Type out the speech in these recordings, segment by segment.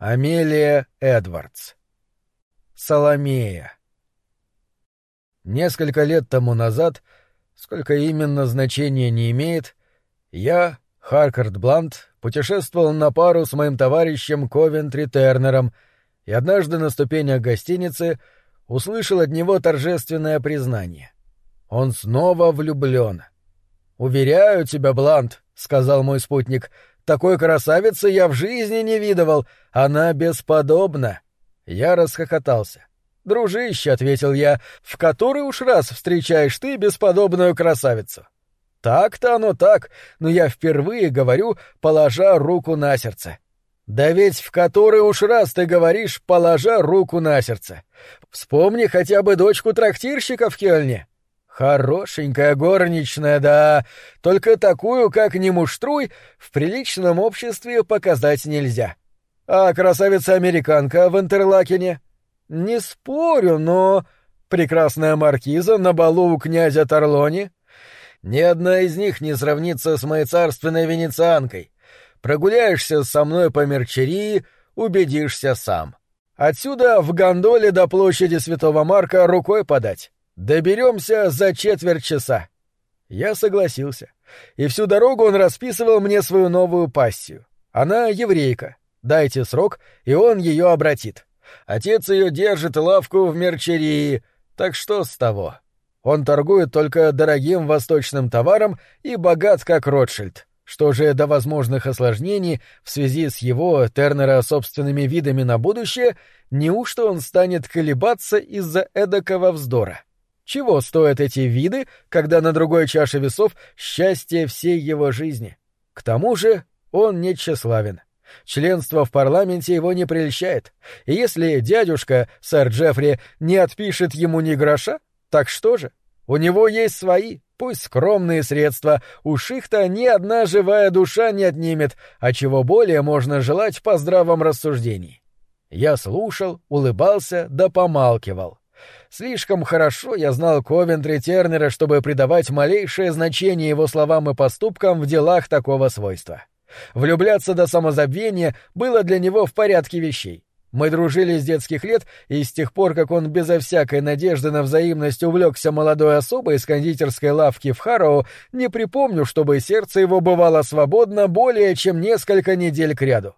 Амелия Эдвардс. Соломея. Несколько лет тому назад, сколько именно значения не имеет, я, Харкард Блант, путешествовал на пару с моим товарищем Ковентри Тернером и однажды на ступенях гостиницы услышал от него торжественное признание. Он снова влюблен. «Уверяю тебя, Блант», — сказал мой спутник, такой красавицы я в жизни не видывал. Она бесподобна. Я расхохотался. «Дружище», — ответил я, — «в который уж раз встречаешь ты бесподобную красавицу?» «Так-то оно так, но я впервые говорю, положа руку на сердце». «Да ведь в который уж раз ты говоришь, положа руку на сердце. Вспомни хотя бы дочку трактирщика в Кельне. Хорошенькая горничная, да, только такую, как не муштруй, в приличном обществе показать нельзя. А красавица-американка в Интерлакене? Не спорю, но... Прекрасная маркиза на балу у князя Торлони? Ни одна из них не сравнится с моей царственной венецианкой. Прогуляешься со мной по Мерчерии, убедишься сам. Отсюда в гондоле до площади Святого Марка рукой подать. Доберемся за четверть часа. Я согласился. И всю дорогу он расписывал мне свою новую пассию. Она еврейка. Дайте срок, и он ее обратит. Отец ее держит лавку в мерчерии, так что с того? Он торгует только дорогим восточным товаром и богат как Ротшильд. Что же до возможных осложнений в связи с его, Тернера, собственными видами на будущее, неужто он станет колебаться из-за эдакого вздора? Чего стоят эти виды, когда на другой чаше весов счастье всей его жизни? К тому же он не тщеславен. Членство в парламенте его не прельщает, и если дядюшка, сэр Джеффри, не отпишет ему ни гроша, так что же? У него есть свои, пусть скромные средства, уж их-то ни одна живая душа не отнимет, а чего более можно желать по здравом рассуждении. Я слушал, улыбался да помалкивал. Слишком хорошо я знал Ковентри Тернера, чтобы придавать малейшее значение его словам и поступкам в делах такого свойства. Влюбляться до самозабвения было для него в порядке вещей. Мы дружили с детских лет, и с тех пор, как он безо всякой надежды на взаимность увлекся молодой особой из кондитерской лавки в Харроу, не припомню, чтобы сердце его бывало свободно более чем несколько недель кряду.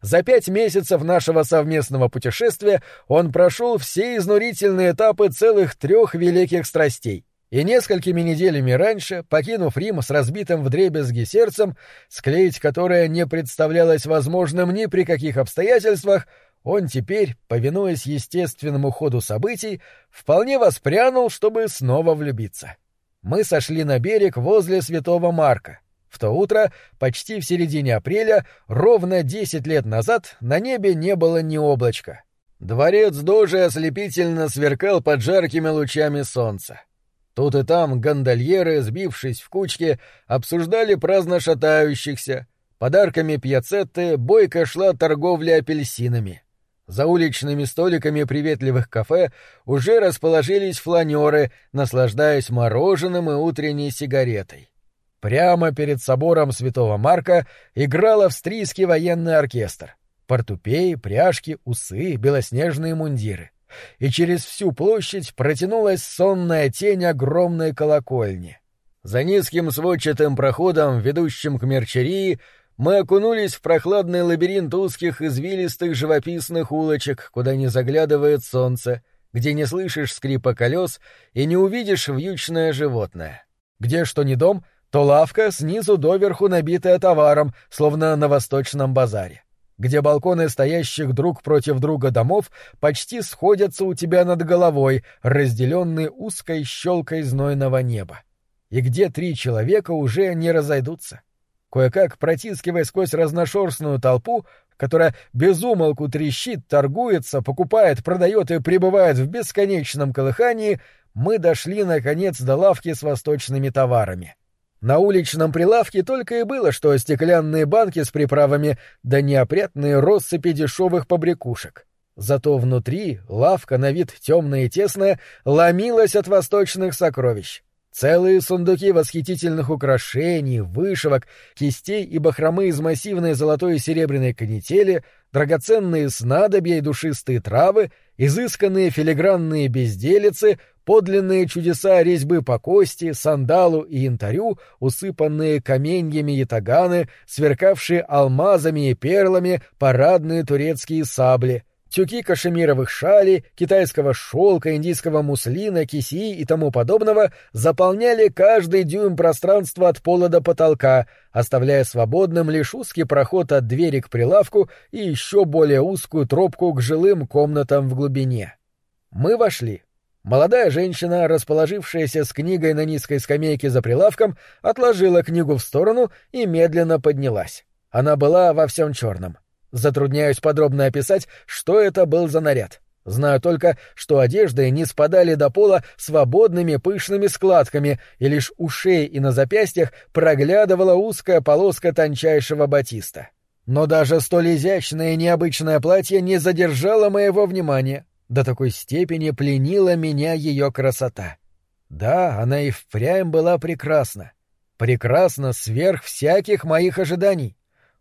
За пять месяцев нашего совместного путешествия он прошел все изнурительные этапы целых трех великих страстей. И несколькими неделями раньше, покинув Рим с разбитым вдребезги сердцем, склеить которое не представлялось возможным ни при каких обстоятельствах, он теперь, повинуясь естественному ходу событий, вполне воспрянул, чтобы снова влюбиться. Мы сошли на берег возле Святого Марка, в то утро, почти в середине апреля, ровно десять лет назад, на небе не было ни облачка. Дворец Дожи ослепительно сверкал под жаркими лучами солнца. Тут и там гондольеры, сбившись в кучки, обсуждали праздно шатающихся. Подарками пьяцетты бойко шла торговля апельсинами. За уличными столиками приветливых кафе уже расположились фланеры, наслаждаясь мороженым и утренней сигаретой. Прямо перед собором Святого Марка играл австрийский военный оркестр. Портупеи, пряжки, усы, белоснежные мундиры. И через всю площадь протянулась сонная тень огромной колокольни. За низким сводчатым проходом, ведущим к мерчерии, мы окунулись в прохладный лабиринт узких извилистых живописных улочек, куда не заглядывает солнце, где не слышишь скрипа колес и не увидишь вьючное животное. Где что ни дом, то лавка снизу доверху набитая товаром, словно на восточном базаре, где балконы стоящих друг против друга домов почти сходятся у тебя над головой, разделенные узкой щелкой знойного неба, и где три человека уже не разойдутся. Кое-как, протискивая сквозь разношерстную толпу, которая безумолку трещит, торгуется, покупает, продает и пребывает в бесконечном колыхании, мы дошли, наконец, до лавки с восточными товарами — на уличном прилавке только и было, что стеклянные банки с приправами да неопрятные россыпи дешевых побрякушек. Зато внутри лавка, на вид темная и тесная, ломилась от восточных сокровищ. Целые сундуки восхитительных украшений, вышивок, кистей и бахромы из массивной золотой и серебряной канители, драгоценные снадобья и душистые травы, изысканные филигранные безделицы, подлинные чудеса резьбы по кости, сандалу и янтарю, усыпанные каменьями и таганы, сверкавшие алмазами и перлами парадные турецкие сабли — тюки кашемировых шалей, китайского шелка, индийского муслина, кисии и тому подобного заполняли каждый дюйм пространства от пола до потолка, оставляя свободным лишь узкий проход от двери к прилавку и еще более узкую тропку к жилым комнатам в глубине. Мы вошли. Молодая женщина, расположившаяся с книгой на низкой скамейке за прилавком, отложила книгу в сторону и медленно поднялась. Она была во всем черном. Затрудняюсь подробно описать, что это был за наряд. Знаю только, что одежды не спадали до пола свободными пышными складками, и лишь у шеи и на запястьях проглядывала узкая полоска тончайшего батиста. Но даже столь изящное и необычное платье не задержало моего внимания. До такой степени пленила меня ее красота. Да, она и впрямь была прекрасна. Прекрасна сверх всяких моих ожиданий.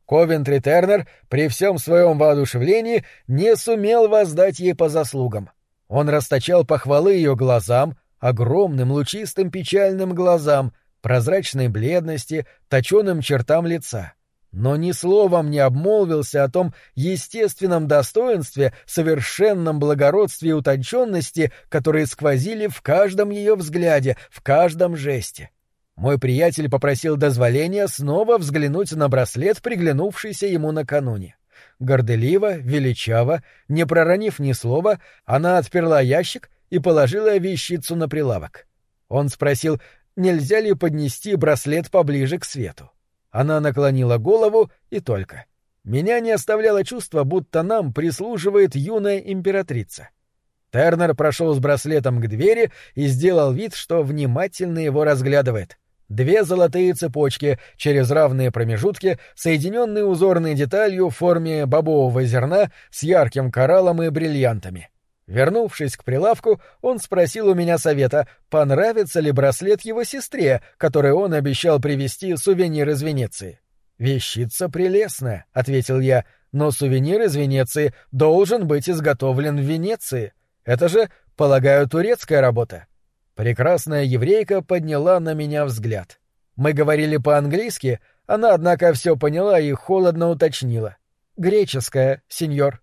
Ковентри Тернер при всем своем воодушевлении не сумел воздать ей по заслугам. Он расточал похвалы ее глазам, огромным лучистым печальным глазам, прозрачной бледности, точеным чертам лица. Но ни словом не обмолвился о том естественном достоинстве, совершенном благородстве и утонченности, которые сквозили в каждом ее взгляде, в каждом жесте. Мой приятель попросил дозволения снова взглянуть на браслет, приглянувшийся ему накануне. Горделиво, величаво, не проронив ни слова, она отперла ящик и положила вещицу на прилавок. Он спросил, нельзя ли поднести браслет поближе к свету. Она наклонила голову и только. Меня не оставляло чувство, будто нам прислуживает юная императрица. Тернер прошел с браслетом к двери и сделал вид, что внимательно его разглядывает. Две золотые цепочки через равные промежутки, соединенные узорной деталью в форме бобового зерна с ярким кораллом и бриллиантами. Вернувшись к прилавку, он спросил у меня совета, понравится ли браслет его сестре, который он обещал привезти сувенир из Венеции. «Вещица прелестная», — ответил я, — «но сувенир из Венеции должен быть изготовлен в Венеции. Это же, полагаю, турецкая работа». Прекрасная еврейка подняла на меня взгляд. Мы говорили по-английски, она, однако, все поняла и холодно уточнила. «Греческая, сеньор».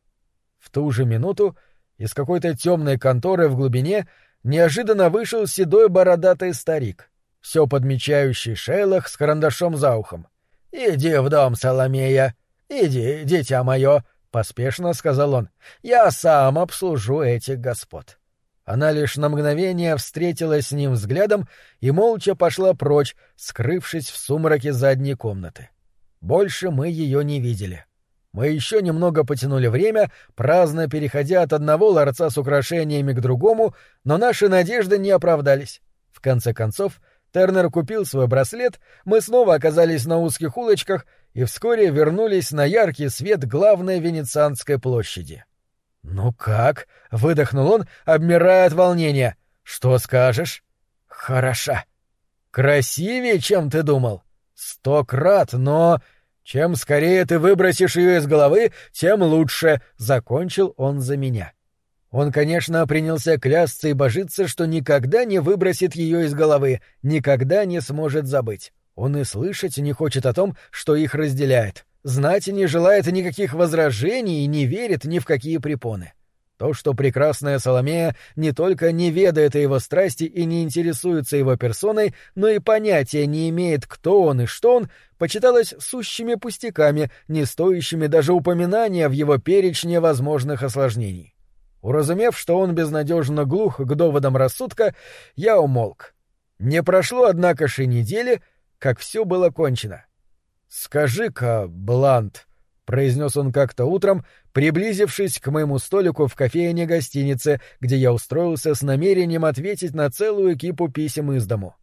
В ту же минуту из какой-то темной конторы в глубине неожиданно вышел седой бородатый старик, все подмечающий Шейлах с карандашом за ухом. «Иди в дом, Соломея! Иди, дитя мое!» — поспешно сказал он. «Я сам обслужу этих господ». Она лишь на мгновение встретилась с ним взглядом и молча пошла прочь, скрывшись в сумраке задней комнаты. Больше мы ее не видели. Мы еще немного потянули время, праздно переходя от одного ларца с украшениями к другому, но наши надежды не оправдались. В конце концов, Тернер купил свой браслет, мы снова оказались на узких улочках и вскоре вернулись на яркий свет главной Венецианской площади. «Ну как?» — выдохнул он, обмирая от волнения. «Что скажешь?» «Хороша». «Красивее, чем ты думал?» «Сто крат, но...» «Чем скорее ты выбросишь ее из головы, тем лучше», — закончил он за меня. Он, конечно, принялся клясться и божиться, что никогда не выбросит ее из головы, никогда не сможет забыть. Он и слышать не хочет о том, что их разделяет знать не желает никаких возражений и не верит ни в какие препоны. То, что прекрасная Соломея не только не ведает о его страсти и не интересуется его персоной, но и понятия не имеет, кто он и что он, почиталось сущими пустяками, не стоящими даже упоминания в его перечне возможных осложнений. Уразумев, что он безнадежно глух к доводам рассудка, я умолк. Не прошло, однако, и недели, как все было кончено. «Скажи-ка, Блант», — произнес он как-то утром, приблизившись к моему столику в кофейне гостиницы, где я устроился с намерением ответить на целую кипу писем из дому.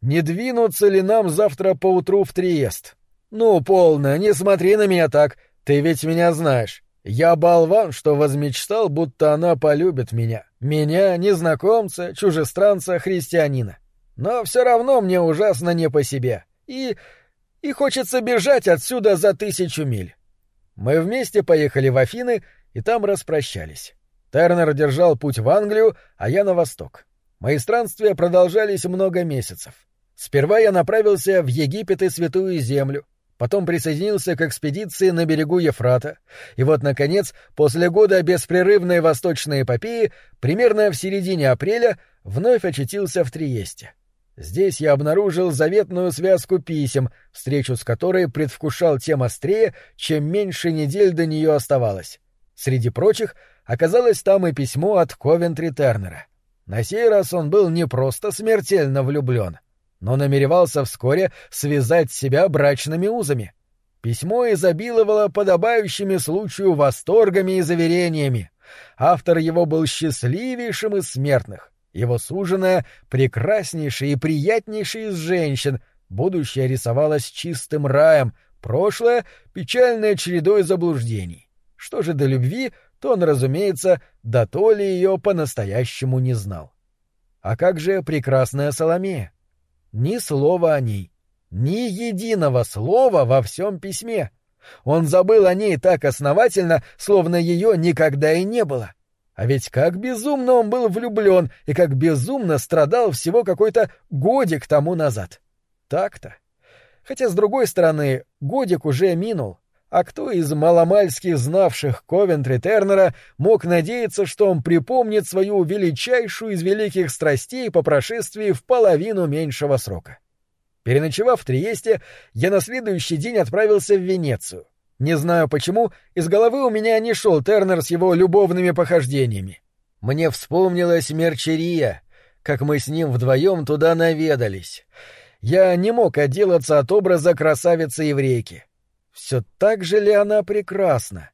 «Не двинуться ли нам завтра поутру в Триест?» «Ну, полно, не смотри на меня так, ты ведь меня знаешь. Я болван, что возмечтал, будто она полюбит меня. Меня, незнакомца, чужестранца, христианина. Но все равно мне ужасно не по себе. И... и хочется бежать отсюда за тысячу миль. Мы вместе поехали в Афины и там распрощались. Тернер держал путь в Англию, а я на восток. Мои странствия продолжались много месяцев. Сперва я направился в Египет и Святую Землю, потом присоединился к экспедиции на берегу Ефрата, и вот, наконец, после года беспрерывной восточной эпопеи, примерно в середине апреля, вновь очутился в Триесте. Здесь я обнаружил заветную связку писем, встречу с которой предвкушал тем острее, чем меньше недель до нее оставалось. Среди прочих оказалось там и письмо от Ковентри Тернера. На сей раз он был не просто смертельно влюблен, но намеревался вскоре связать себя брачными узами. Письмо изобиловало подобающими случаю восторгами и заверениями. Автор его был счастливейшим из смертных. Его суженая — прекраснейшая и приятнейшая из женщин, будущее рисовалось чистым раем, прошлое — печальной чередой заблуждений. Что же до любви, то он, разумеется, до то ли ее по-настоящему не знал. А как же прекрасная Соломея? Ни слова о ней, ни единого слова во всем письме. Он забыл о ней так основательно, словно ее никогда и не было. А ведь как безумно он был влюблен и как безумно страдал всего какой-то годик тому назад. Так-то. Хотя, с другой стороны, годик уже минул. А кто из маломальски знавших Ковентри Тернера мог надеяться, что он припомнит свою величайшую из великих страстей по прошествии в половину меньшего срока? Переночевав в Триесте, я на следующий день отправился в Венецию. Не знаю почему, из головы у меня не шел Тернер с его любовными похождениями. Мне вспомнилась Мерчерия, как мы с ним вдвоем туда наведались. Я не мог отделаться от образа красавицы-еврейки. Все так же ли она прекрасна?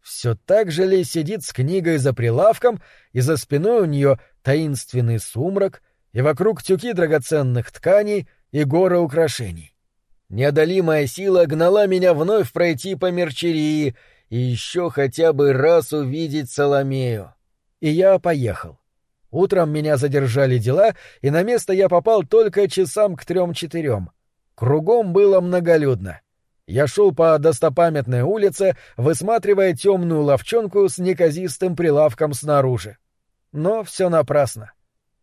Все так же ли сидит с книгой за прилавком, и за спиной у нее таинственный сумрак, и вокруг тюки драгоценных тканей и горы украшений? Неодолимая сила гнала меня вновь пройти по Мерчерии и еще хотя бы раз увидеть Соломею. И я поехал. Утром меня задержали дела, и на место я попал только часам к трем-четырем. Кругом было многолюдно. Я шел по достопамятной улице, высматривая темную ловчонку с неказистым прилавком снаружи. Но все напрасно.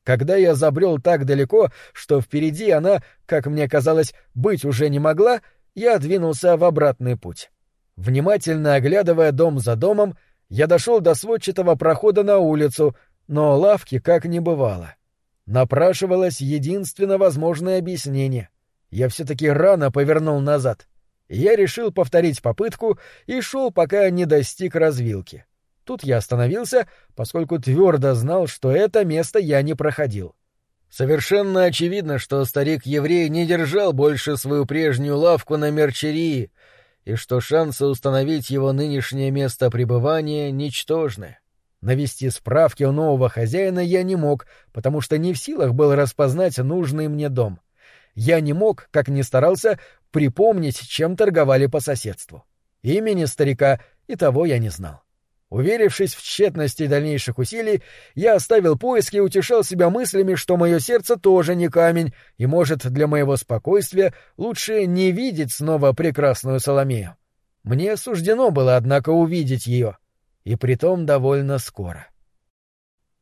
Когда я забрел так далеко, что впереди она, как мне казалось, быть уже не могла, я двинулся в обратный путь. Внимательно оглядывая дом за домом, я дошел до сводчатого прохода на улицу, но лавки как не бывало. Напрашивалось единственно возможное объяснение. Я все-таки рано повернул назад — я решил повторить попытку и шел, пока не достиг развилки. Тут я остановился, поскольку твердо знал, что это место я не проходил. Совершенно очевидно, что старик-еврей не держал больше свою прежнюю лавку на мерчерии, и что шансы установить его нынешнее место пребывания ничтожны. Навести справки у нового хозяина я не мог, потому что не в силах был распознать нужный мне дом. Я не мог, как ни старался, припомнить, чем торговали по соседству. Имени старика и того я не знал. Уверившись в тщетности дальнейших усилий, я оставил поиски и утешал себя мыслями, что мое сердце тоже не камень, и, может, для моего спокойствия лучше не видеть снова прекрасную Соломею. Мне суждено было, однако, увидеть ее, и притом довольно скоро.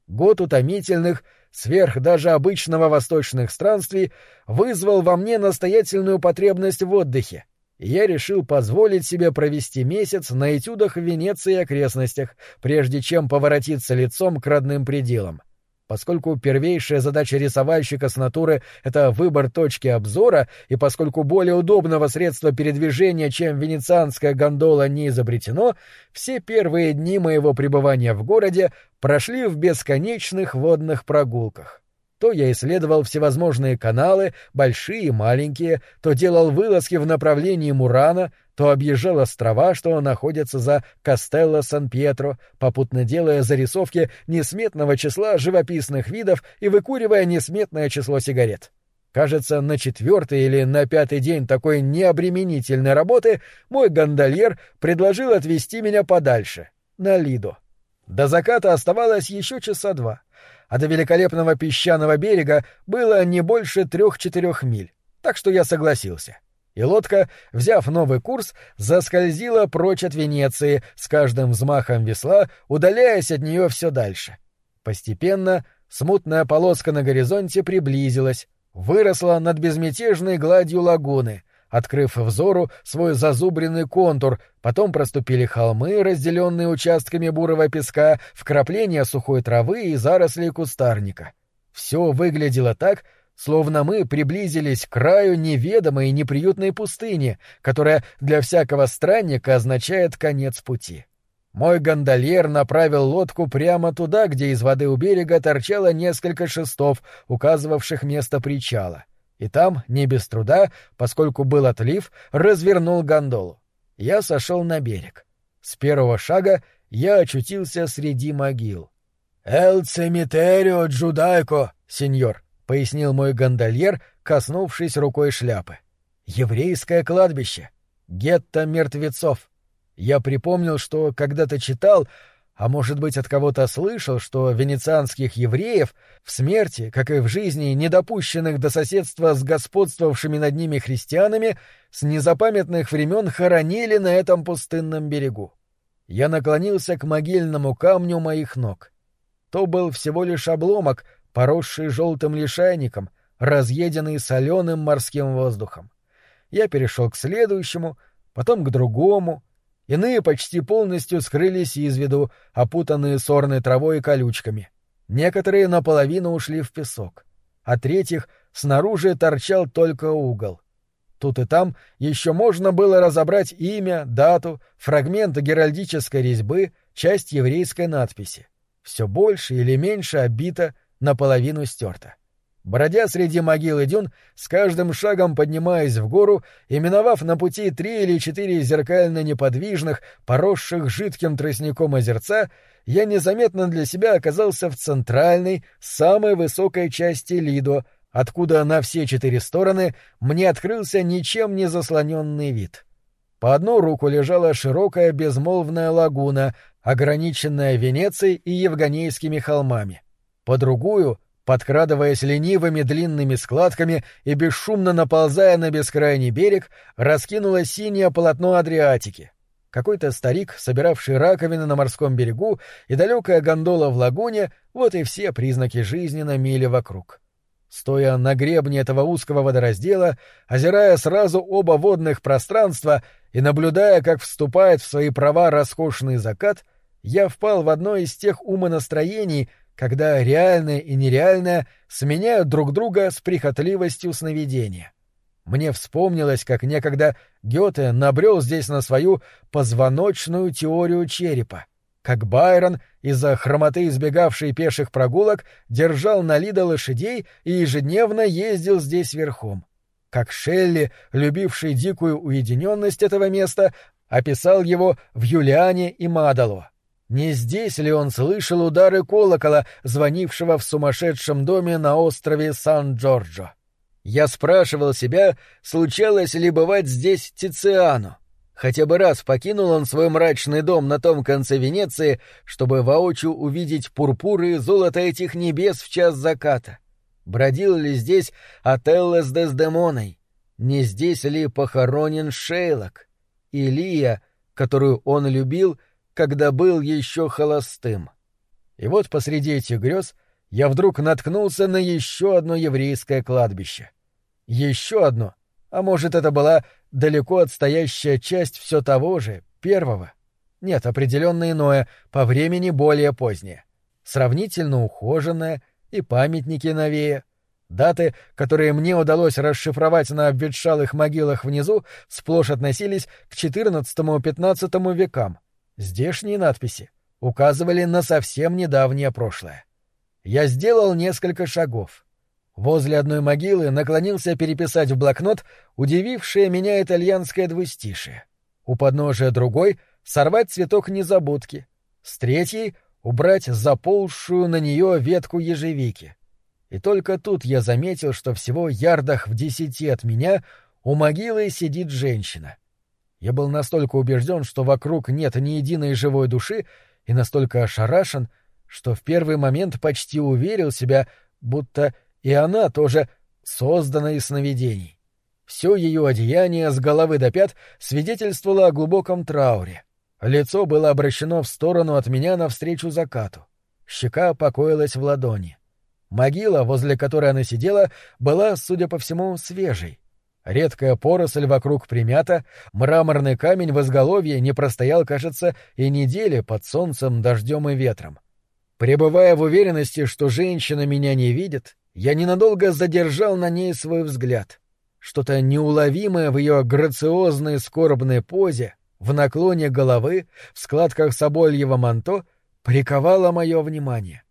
Год утомительных, сверх даже обычного восточных странствий, вызвал во мне настоятельную потребность в отдыхе, я решил позволить себе провести месяц на этюдах в Венеции и окрестностях, прежде чем поворотиться лицом к родным пределам. Поскольку первейшая задача рисовальщика с натуры — это выбор точки обзора, и поскольку более удобного средства передвижения, чем венецианская гондола, не изобретено, все первые дни моего пребывания в городе прошли в бесконечных водных прогулках. То я исследовал всевозможные каналы, большие и маленькие, то делал вылазки в направлении Мурана, то объезжал острова, что находятся за Кастелло Сан-Пьетро, попутно делая зарисовки несметного числа живописных видов и выкуривая несметное число сигарет. Кажется, на четвертый или на пятый день такой необременительной работы мой гондольер предложил отвезти меня подальше, на Лидо. До заката оставалось еще часа два, а до великолепного песчаного берега было не больше трех-четырех миль, так что я согласился. И лодка, взяв новый курс, заскользила прочь от Венеции, с каждым взмахом весла, удаляясь от нее все дальше. Постепенно смутная полоска на горизонте приблизилась, выросла над безмятежной гладью лагуны, открыв взору свой зазубренный контур, потом проступили холмы, разделенные участками бурого песка, вкрапления сухой травы и заросли кустарника. Все выглядело так, словно мы приблизились к краю неведомой и неприютной пустыни, которая для всякого странника означает конец пути. Мой гондольер направил лодку прямо туда, где из воды у берега торчало несколько шестов, указывавших место причала. И там, не без труда, поскольку был отлив, развернул гондолу. Я сошел на берег. С первого шага я очутился среди могил. «Эл цемитерио джудайко, сеньор», — пояснил мой гондольер, коснувшись рукой шляпы. «Еврейское кладбище. Гетто мертвецов. Я припомнил, что когда-то читал, а может быть от кого-то слышал, что венецианских евреев в смерти, как и в жизни недопущенных до соседства с господствовавшими над ними христианами, с незапамятных времен хоронили на этом пустынном берегу. Я наклонился к могильному камню моих ног. То был всего лишь обломок, поросший желтым лишайником, разъеденный соленым морским воздухом. Я перешел к следующему, потом к другому, Иные почти полностью скрылись из виду, опутанные сорной травой и колючками. Некоторые наполовину ушли в песок. А третьих снаружи торчал только угол. Тут и там еще можно было разобрать имя, дату, фрагмент геральдической резьбы, часть еврейской надписи. Все больше или меньше обито, наполовину стерто. Бродя среди могил и дюн, с каждым шагом поднимаясь в гору, именовав на пути три или четыре зеркально неподвижных, поросших жидким тростником озерца, я незаметно для себя оказался в центральной, самой высокой части Лидо, откуда на все четыре стороны мне открылся ничем не заслоненный вид. По одну руку лежала широкая безмолвная лагуна, ограниченная Венецией и Евганейскими холмами. По другую — Подкрадываясь ленивыми длинными складками и бесшумно наползая на бескрайний берег, раскинулось синее полотно Адриатики. Какой-то старик, собиравший раковины на морском берегу, и далекая гондола в лагуне — вот и все признаки жизни на миле вокруг. Стоя на гребне этого узкого водораздела, озирая сразу оба водных пространства и наблюдая, как вступает в свои права роскошный закат, я впал в одно из тех умонастроений, когда реальное и нереальное сменяют друг друга с прихотливостью сновидения. Мне вспомнилось, как некогда Гёте набрел здесь на свою позвоночную теорию черепа, как Байрон, из-за хромоты избегавший пеших прогулок, держал на Лида лошадей и ежедневно ездил здесь верхом, как Шелли, любивший дикую уединенность этого места, описал его в Юлиане и Мадало. Не здесь ли он слышал удары колокола, звонившего в сумасшедшем доме на острове Сан-Джорджо? Я спрашивал себя, случалось ли бывать здесь Тициану. Хотя бы раз покинул он свой мрачный дом на том конце Венеции, чтобы воочию увидеть пурпуры и золото этих небес в час заката. Бродил ли здесь Отелло с Дездемоной? Не здесь ли похоронен Шейлок? Илия, которую он любил, когда был еще холостым. И вот посреди этих грез я вдруг наткнулся на еще одно еврейское кладбище. Еще одно, а может, это была далеко отстоящая часть все того же, первого. Нет, определенно иное, по времени более позднее. Сравнительно ухоженное и памятники новее. Даты, которые мне удалось расшифровать на обветшалых могилах внизу, сплошь относились к XIV-XV векам, Здешние надписи указывали на совсем недавнее прошлое. Я сделал несколько шагов. Возле одной могилы наклонился переписать в блокнот удивившее меня итальянское двустишие. У подножия другой — сорвать цветок незабудки. С третьей — убрать заползшую на нее ветку ежевики. И только тут я заметил, что всего ярдах в десяти от меня у могилы сидит женщина — я был настолько убежден, что вокруг нет ни единой живой души, и настолько ошарашен, что в первый момент почти уверил себя, будто и она тоже создана из сновидений. Все ее одеяние с головы до пят свидетельствовало о глубоком трауре. Лицо было обращено в сторону от меня навстречу закату. Щека покоилась в ладони. Могила, возле которой она сидела, была, судя по всему, свежей. Редкая поросль вокруг примята, мраморный камень в изголовье не простоял, кажется, и недели под солнцем, дождем и ветром. Пребывая в уверенности, что женщина меня не видит, я ненадолго задержал на ней свой взгляд. Что-то неуловимое в ее грациозной скорбной позе, в наклоне головы, в складках собольего манто приковало мое внимание.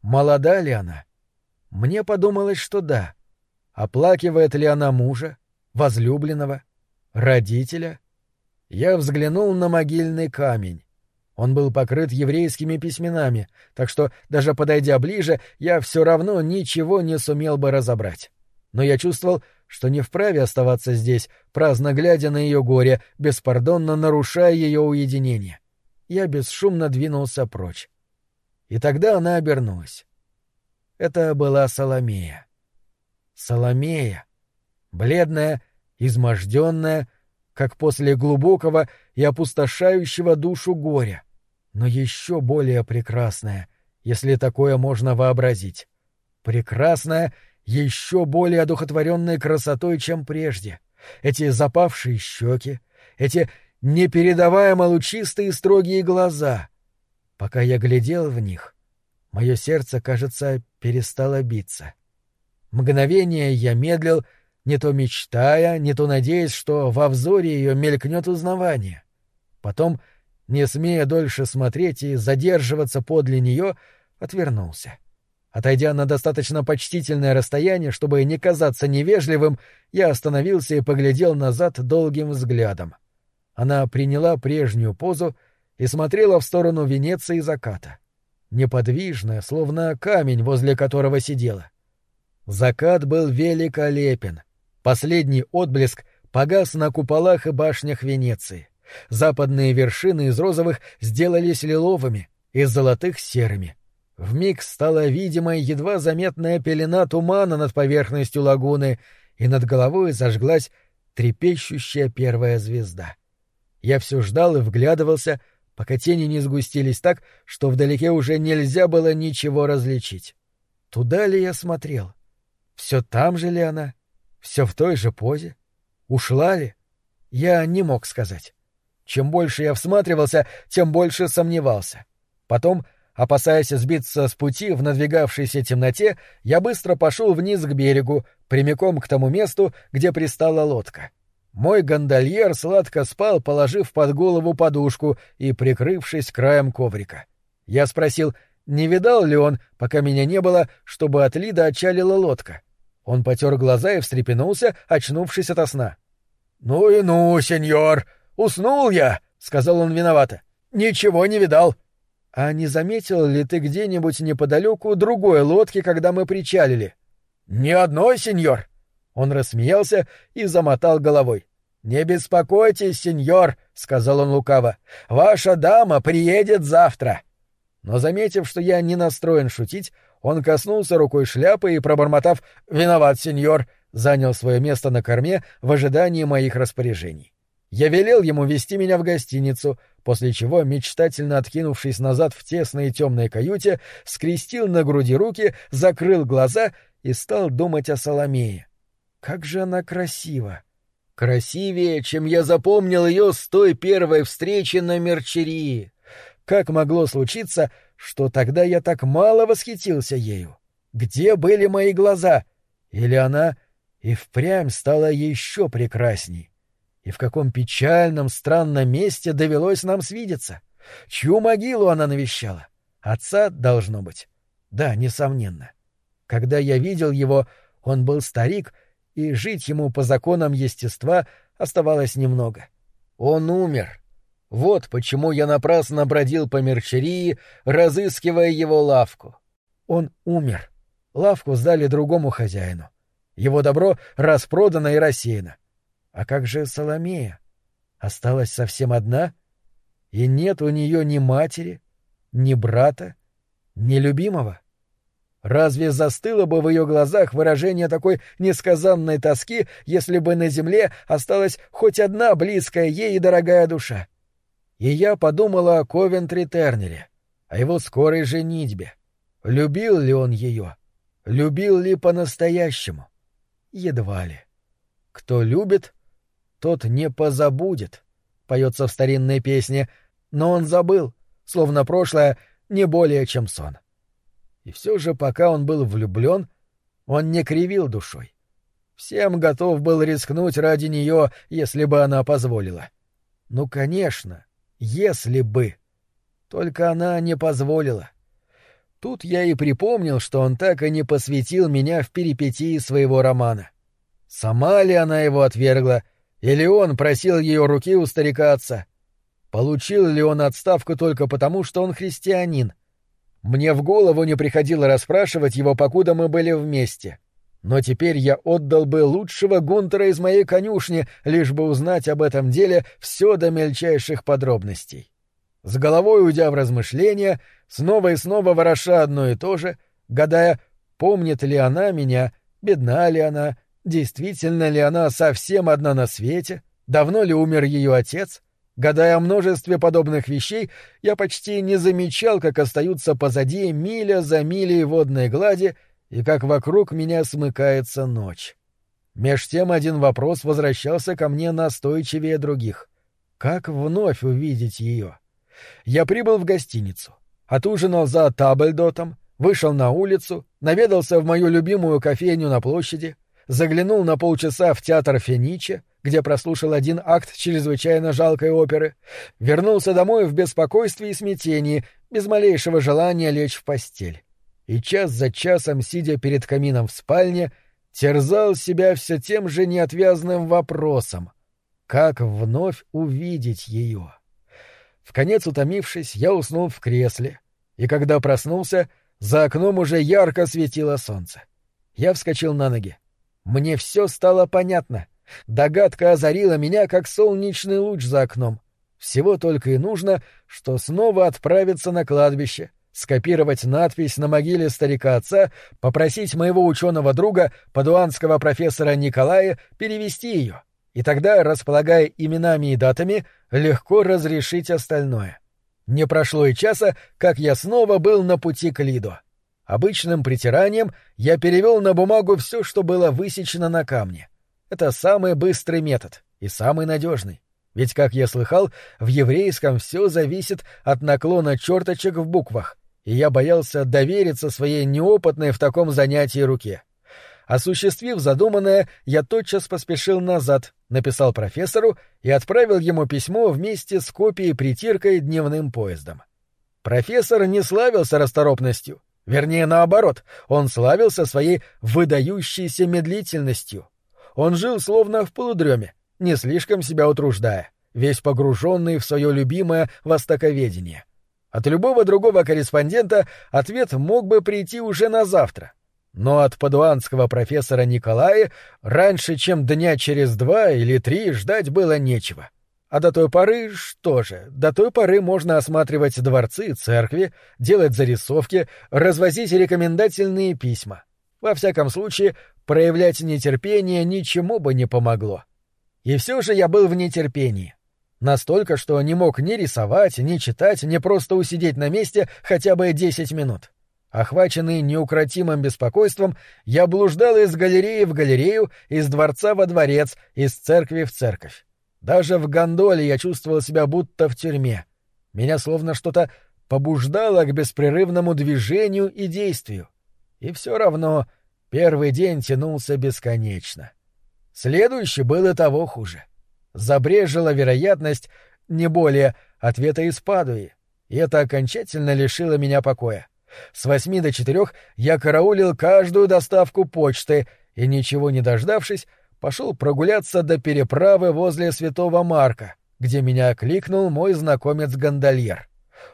Молода ли она? Мне подумалось, что да. Оплакивает ли она мужа, возлюбленного, родителя? Я взглянул на могильный камень. Он был покрыт еврейскими письменами, так что, даже подойдя ближе, я все равно ничего не сумел бы разобрать. Но я чувствовал, что не вправе оставаться здесь, праздно глядя на ее горе, беспардонно нарушая ее уединение. Я бесшумно двинулся прочь. И тогда она обернулась. Это была Соломея. Соломея, бледная, изможденная, как после глубокого и опустошающего душу горя но еще более прекрасная, если такое можно вообразить. Прекрасная, еще более одухотворенной красотой, чем прежде. Эти запавшие щеки, эти непередаваемо лучистые строгие глаза. Пока я глядел в них, мое сердце, кажется, перестало биться. Мгновение я медлил, не то мечтая, не то надеясь, что во взоре ее мелькнет узнавание. Потом — не смея дольше смотреть и задерживаться подле нее, отвернулся. Отойдя на достаточно почтительное расстояние, чтобы не казаться невежливым, я остановился и поглядел назад долгим взглядом. Она приняла прежнюю позу и смотрела в сторону Венеции заката. Неподвижная, словно камень, возле которого сидела. Закат был великолепен. Последний отблеск погас на куполах и башнях Венеции. Западные вершины из розовых сделались лиловыми, из золотых — серыми. Вмиг стала видимой едва заметная пелена тумана над поверхностью лагуны, и над головой зажглась трепещущая первая звезда. Я все ждал и вглядывался, пока тени не сгустились так, что вдалеке уже нельзя было ничего различить. Туда ли я смотрел? Все там же ли она? Все в той же позе? Ушла ли? Я не мог сказать. Чем больше я всматривался, тем больше сомневался. Потом, опасаясь сбиться с пути в надвигавшейся темноте, я быстро пошел вниз к берегу, прямиком к тому месту, где пристала лодка. Мой гондольер сладко спал, положив под голову подушку и прикрывшись краем коврика. Я спросил, не видал ли он, пока меня не было, чтобы от Лида отчалила лодка. Он потер глаза и встрепенулся, очнувшись ото сна. — Ну и ну, сеньор! Уснул я, сказал он виновато. Ничего не видал. А не заметил ли ты где-нибудь неподалеку другой лодки, когда мы причалили? Ни одной, сеньор. Он рассмеялся и замотал головой. Не беспокойтесь, сеньор, сказал он лукаво. Ваша дама приедет завтра. Но заметив, что я не настроен шутить, он коснулся рукой шляпы и, пробормотав «Виноват, сеньор», занял свое место на корме в ожидании моих распоряжений. Я велел ему вести меня в гостиницу, после чего, мечтательно откинувшись назад в тесной темной каюте, скрестил на груди руки, закрыл глаза и стал думать о Соломее. Как же она красива! Красивее, чем я запомнил ее с той первой встречи на Мерчерии. Как могло случиться, что тогда я так мало восхитился ею? Где были мои глаза? Или она и впрямь стала еще прекрасней? И в каком печальном, странном месте довелось нам свидеться? Чью могилу она навещала? Отца, должно быть. Да, несомненно. Когда я видел его, он был старик, и жить ему по законам естества оставалось немного. Он умер. Вот почему я напрасно бродил по Мерчерии, разыскивая его лавку. Он умер. Лавку сдали другому хозяину. Его добро распродано и рассеяно. А как же Соломея? Осталась совсем одна? И нет у нее ни матери, ни брата, ни любимого? Разве застыло бы в ее глазах выражение такой несказанной тоски, если бы на земле осталась хоть одна близкая ей и дорогая душа? И я подумала о Ковентри Тернере, о его скорой женитьбе. Любил ли он ее? Любил ли по-настоящему? Едва ли. Кто любит, тот не позабудет, поется в старинной песне, но он забыл, словно прошлое не более чем сон. И все же, пока он был влюблен, он не кривил душой. Всем готов был рискнуть ради нее, если бы она позволила. Ну, конечно, если бы. Только она не позволила. Тут я и припомнил, что он так и не посвятил меня в перипетии своего романа. Сама ли она его отвергла, или он просил ее руки у старика отца? Получил ли он отставку только потому, что он христианин? Мне в голову не приходило расспрашивать его, покуда мы были вместе. Но теперь я отдал бы лучшего Гунтера из моей конюшни, лишь бы узнать об этом деле все до мельчайших подробностей. С головой уйдя в размышления, снова и снова вороша одно и то же, гадая, помнит ли она меня, бедна ли она, действительно ли она совсем одна на свете, давно ли умер ее отец — Гадая о множестве подобных вещей, я почти не замечал, как остаются позади миля за милей водной глади и как вокруг меня смыкается ночь. Меж тем один вопрос возвращался ко мне настойчивее других. Как вновь увидеть ее? Я прибыл в гостиницу, отужинал за Табльдотом, вышел на улицу, наведался в мою любимую кофейню на площади, заглянул на полчаса в театр Фениче, где прослушал один акт чрезвычайно жалкой оперы, вернулся домой в беспокойстве и смятении, без малейшего желания лечь в постель. И час за часом, сидя перед камином в спальне, терзал себя все тем же неотвязным вопросом — как вновь увидеть ее? В конец утомившись, я уснул в кресле, и когда проснулся, за окном уже ярко светило солнце. Я вскочил на ноги. Мне все стало понятно. Догадка озарила меня, как солнечный луч за окном. Всего только и нужно, что снова отправиться на кладбище, скопировать надпись на могиле старика отца, попросить моего ученого друга, падуанского профессора Николая, перевести ее, и тогда, располагая именами и датами, легко разрешить остальное. Не прошло и часа, как я снова был на пути к Лиду. Обычным притиранием я перевел на бумагу все, что было высечено на камне. Это самый быстрый метод и самый надежный. Ведь, как я слыхал, в еврейском все зависит от наклона черточек в буквах, и я боялся довериться своей неопытной в таком занятии руке. Осуществив задуманное, я тотчас поспешил назад, написал профессору и отправил ему письмо вместе с копией-притиркой дневным поездом. Профессор не славился расторопностью. Вернее, наоборот, он славился своей выдающейся медлительностью. Он жил словно в полудреме, не слишком себя утруждая, весь погруженный в свое любимое востоковедение. От любого другого корреспондента ответ мог бы прийти уже на завтра. Но от падуанского профессора Николая раньше, чем дня через два или три, ждать было нечего. А до той поры что же? До той поры можно осматривать дворцы, церкви, делать зарисовки, развозить рекомендательные письма. Во всяком случае, проявлять нетерпение ничему бы не помогло. И все же я был в нетерпении. Настолько, что не мог ни рисовать, ни читать, ни просто усидеть на месте хотя бы десять минут. Охваченный неукротимым беспокойством, я блуждал из галереи в галерею, из дворца во дворец, из церкви в церковь. Даже в гондоле я чувствовал себя будто в тюрьме. Меня словно что-то побуждало к беспрерывному движению и действию. И все равно Первый день тянулся бесконечно. Следующий был и того хуже. Забрежила вероятность, не более, ответа из Падуи, и это окончательно лишило меня покоя. С восьми до четырех я караулил каждую доставку почты и, ничего не дождавшись, пошел прогуляться до переправы возле Святого Марка, где меня окликнул мой знакомец-гондольер.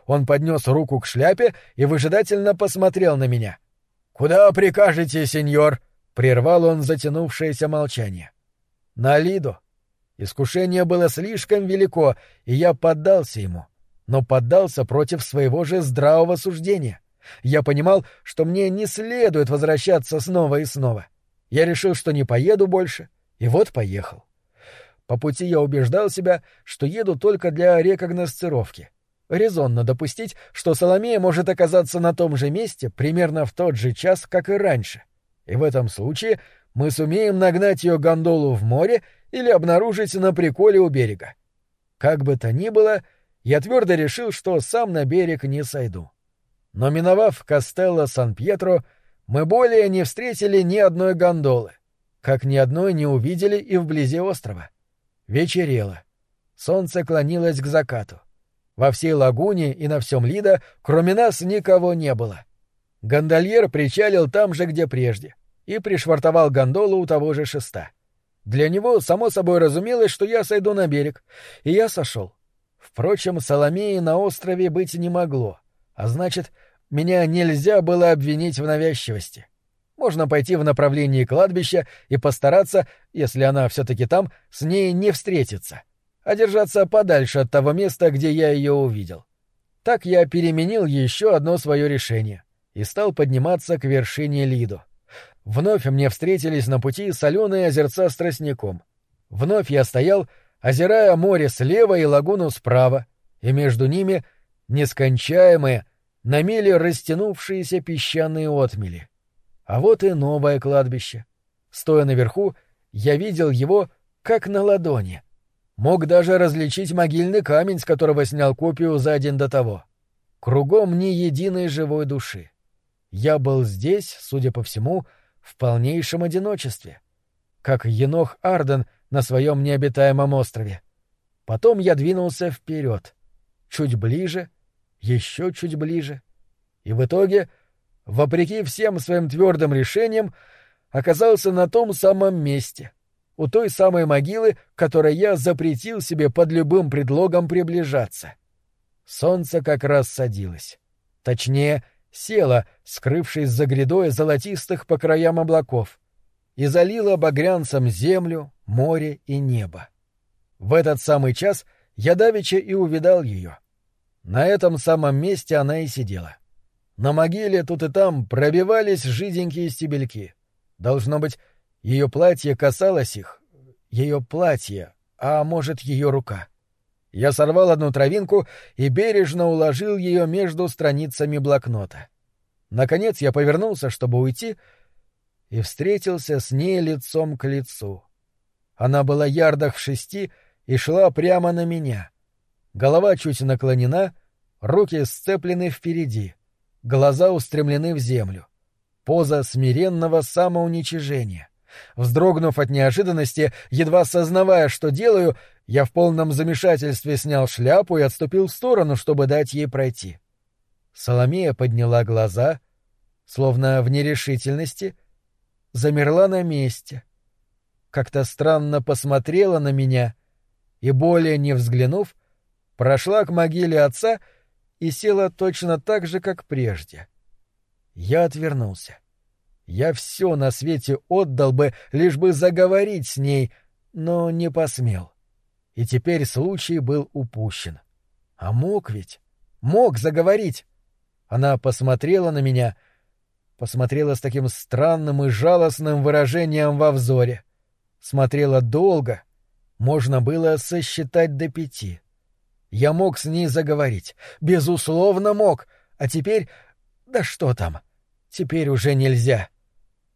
Он поднес руку к шляпе и выжидательно посмотрел на меня — «Куда прикажете, сеньор?» — прервал он затянувшееся молчание. «На Лиду». Искушение было слишком велико, и я поддался ему. но поддался против своего же здравого суждения. Я понимал, что мне не следует возвращаться снова и снова. Я решил, что не поеду больше, и вот поехал. По пути я убеждал себя, что еду только для рекогносцировки. Резонно допустить, что Соломея может оказаться на том же месте примерно в тот же час, как и раньше. И в этом случае мы сумеем нагнать ее гондолу в море или обнаружить на приколе у берега. Как бы то ни было, я твердо решил, что сам на берег не сойду. Но миновав Костелло Сан-Пьетро, мы более не встретили ни одной гондолы, как ни одной не увидели и вблизи острова. Вечерело. Солнце клонилось к закату. Во всей лагуне и на всем Лида, кроме нас, никого не было. Гондольер причалил там же, где прежде, и пришвартовал гондолу у того же шеста. Для него, само собой, разумелось, что я сойду на берег, и я сошел. Впрочем, Соломеи на острове быть не могло, а значит, меня нельзя было обвинить в навязчивости. Можно пойти в направлении кладбища и постараться, если она все-таки там, с ней не встретиться, а держаться подальше от того места, где я ее увидел. Так я переменил еще одно свое решение и стал подниматься к вершине Лиду. Вновь мне встретились на пути соленые озерца с тростником. Вновь я стоял, озирая море слева и лагуну справа, и между ними нескончаемые, на миле растянувшиеся песчаные отмели. А вот и новое кладбище. Стоя наверху, я видел его как на ладони. Мог даже различить могильный камень, с которого снял копию за день до того. Кругом ни единой живой души. Я был здесь, судя по всему, — в полнейшем одиночестве, как Енох Арден на своем необитаемом острове. Потом я двинулся вперед, чуть ближе, еще чуть ближе, и в итоге, вопреки всем своим твердым решениям, оказался на том самом месте, у той самой могилы, которой я запретил себе под любым предлогом приближаться. Солнце как раз садилось. Точнее, — села, скрывшись за грядой золотистых по краям облаков, и залила багрянцем землю, море и небо. В этот самый час я давеча и увидал ее. На этом самом месте она и сидела. На могиле тут и там пробивались жиденькие стебельки. Должно быть, ее платье касалось их. Ее платье, а может, ее рука. Я сорвал одну травинку и бережно уложил ее между страницами блокнота. Наконец я повернулся, чтобы уйти, и встретился с ней лицом к лицу. Она была ярдах в шести и шла прямо на меня. Голова чуть наклонена, руки сцеплены впереди, глаза устремлены в землю. Поза смиренного самоуничижения. Вздрогнув от неожиданности, едва сознавая, что делаю, я в полном замешательстве снял шляпу и отступил в сторону, чтобы дать ей пройти. Соломея подняла глаза, словно в нерешительности, замерла на месте, как-то странно посмотрела на меня и, более не взглянув, прошла к могиле отца и села точно так же, как прежде. Я отвернулся. Я все на свете отдал бы, лишь бы заговорить с ней, но не посмел и теперь случай был упущен. А мог ведь? Мог заговорить. Она посмотрела на меня, посмотрела с таким странным и жалостным выражением во взоре. Смотрела долго, можно было сосчитать до пяти. Я мог с ней заговорить, безусловно мог, а теперь... Да что там? Теперь уже нельзя.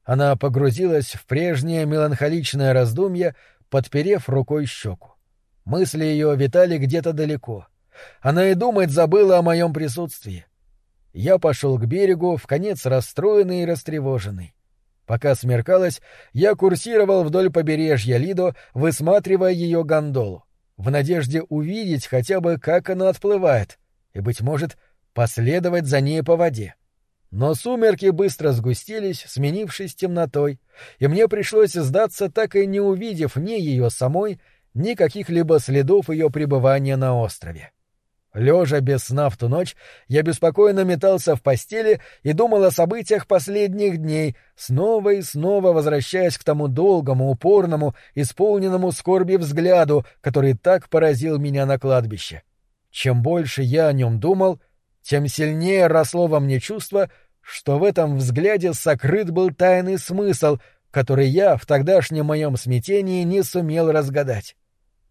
Она погрузилась в прежнее меланхоличное раздумье, подперев рукой щеку. Мысли ее витали где-то далеко. Она и думать забыла о моем присутствии. Я пошел к берегу, в конец расстроенный и растревоженный. Пока смеркалось, я курсировал вдоль побережья Лидо, высматривая ее гондолу, в надежде увидеть хотя бы, как она отплывает, и, быть может, последовать за ней по воде. Но сумерки быстро сгустились, сменившись темнотой, и мне пришлось сдаться, так и не увидев ни ее самой, ни каких-либо следов ее пребывания на острове. Лежа без сна в ту ночь, я беспокойно метался в постели и думал о событиях последних дней, снова и снова возвращаясь к тому долгому, упорному, исполненному скорби взгляду, который так поразил меня на кладбище. чем больше я о нем думал, тем сильнее росло во мне чувство, что в этом взгляде сокрыт был тайный смысл, который я в тогдашнем моем смятении не сумел разгадать.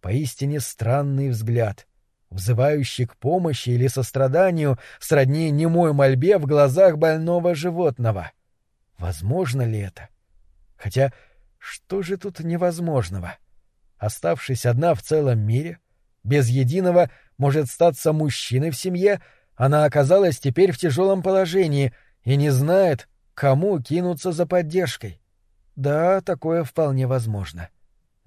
Поистине странный взгляд, взывающий к помощи или состраданию, сродни немой мольбе в глазах больного животного. Возможно ли это? Хотя, что же тут невозможного? Оставшись одна в целом мире, без единого, может статься мужчиной в семье, она оказалась теперь в тяжелом положении и не знает, кому кинуться за поддержкой. Да, такое вполне возможно.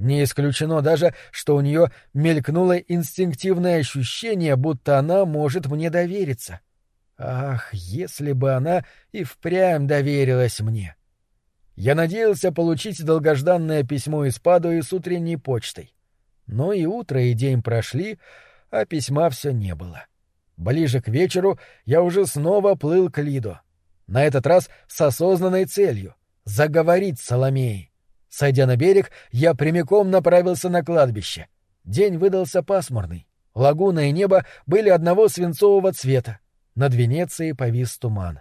Не исключено даже, что у нее мелькнуло инстинктивное ощущение, будто она может мне довериться. Ах, если бы она и впрямь доверилась мне! Я надеялся получить долгожданное письмо из Падуи с утренней почтой. Но и утро, и день прошли, а письма все не было. Ближе к вечеру я уже снова плыл к Лиду. На этот раз с осознанной целью — заговорить с Соломеей. Сойдя на берег, я прямиком направился на кладбище. День выдался пасмурный. Лагуна и небо были одного свинцового цвета. Над Венецией повис туман.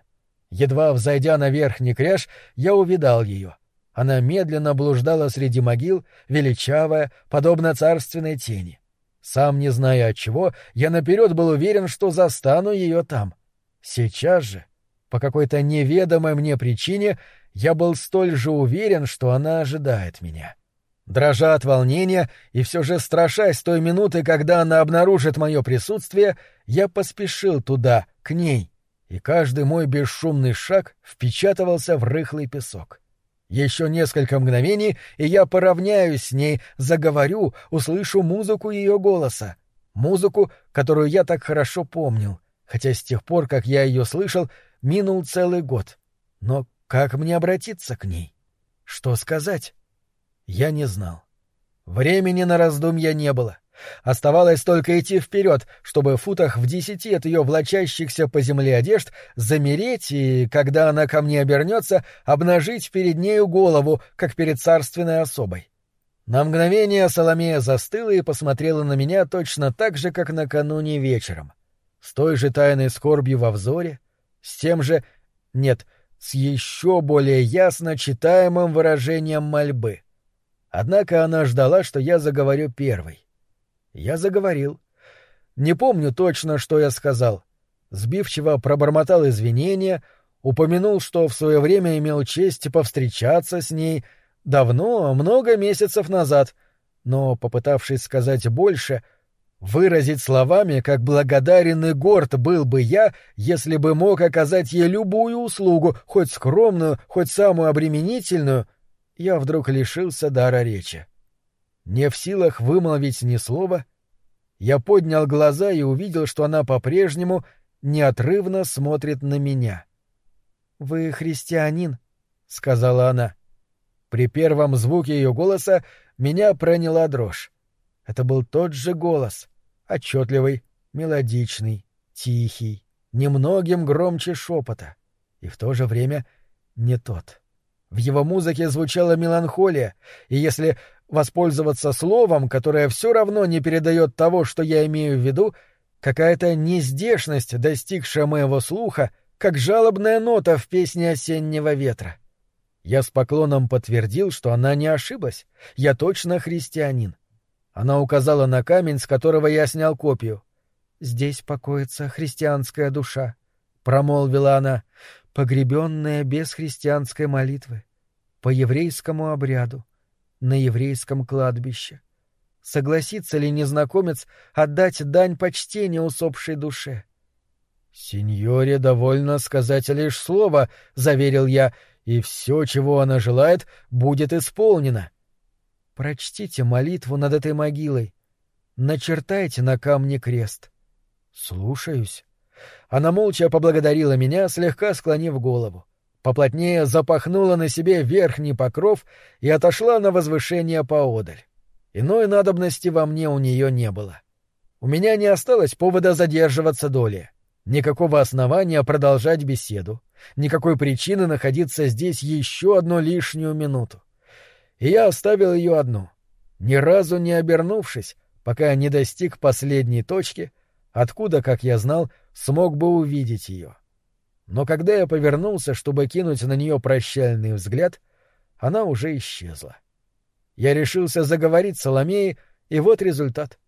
Едва взойдя на верхний кряж, я увидал ее. Она медленно блуждала среди могил, величавая, подобно царственной тени. Сам не зная от чего, я наперед был уверен, что застану ее там. Сейчас же, по какой-то неведомой мне причине, я был столь же уверен, что она ожидает меня. Дрожа от волнения и все же страшась той минуты, когда она обнаружит мое присутствие, я поспешил туда, к ней, и каждый мой бесшумный шаг впечатывался в рыхлый песок. Еще несколько мгновений, и я поравняюсь с ней, заговорю, услышу музыку ее голоса. Музыку, которую я так хорошо помнил, хотя с тех пор, как я ее слышал, минул целый год. Но как мне обратиться к ней? Что сказать? Я не знал. Времени на раздумья не было. Оставалось только идти вперед, чтобы в футах в десяти от ее влачащихся по земле одежд замереть и, когда она ко мне обернется, обнажить перед нею голову, как перед царственной особой. На мгновение Соломея застыла и посмотрела на меня точно так же, как накануне вечером. С той же тайной скорбью во взоре, с тем же... Нет, с еще более ясно читаемым выражением мольбы. Однако она ждала, что я заговорю первой. Я заговорил. Не помню точно, что я сказал. Сбивчиво пробормотал извинения, упомянул, что в свое время имел честь повстречаться с ней давно, много месяцев назад, но, попытавшись сказать больше, выразить словами, как благодарен и горд был бы я, если бы мог оказать ей любую услугу, хоть скромную, хоть самую обременительную, я вдруг лишился дара речи. Не в силах вымолвить ни слова, я поднял глаза и увидел, что она по-прежнему неотрывно смотрит на меня. «Вы христианин», — сказала она. При первом звуке ее голоса меня проняла дрожь. Это был тот же голос, отчетливый, мелодичный, тихий, немногим громче шепота, и в то же время не тот. В его музыке звучала меланхолия, и если воспользоваться словом, которое все равно не передает того, что я имею в виду, какая-то нездешность, достигшая моего слуха, как жалобная нота в песне осеннего ветра. Я с поклоном подтвердил, что она не ошиблась. Я точно христианин. Она указала на камень, с которого я снял копию. «Здесь покоится христианская душа», — промолвила она, — «погребенная без христианской молитвы, по еврейскому обряду, на еврейском кладбище. Согласится ли незнакомец отдать дань почтения усопшей душе? — Сеньоре довольно сказать лишь слово, — заверил я, — и все, чего она желает, будет исполнено. Прочтите молитву над этой могилой. Начертайте на камне крест. — Слушаюсь. Она молча поблагодарила меня, слегка склонив голову поплотнее запахнула на себе верхний покров и отошла на возвышение поодаль. Иной надобности во мне у нее не было. У меня не осталось повода задерживаться доли. Никакого основания продолжать беседу. Никакой причины находиться здесь еще одну лишнюю минуту. И я оставил ее одну, ни разу не обернувшись, пока не достиг последней точки, откуда, как я знал, смог бы увидеть ее. Но когда я повернулся, чтобы кинуть на нее прощальный взгляд, она уже исчезла. Я решился заговорить с Соломеей, и вот результат.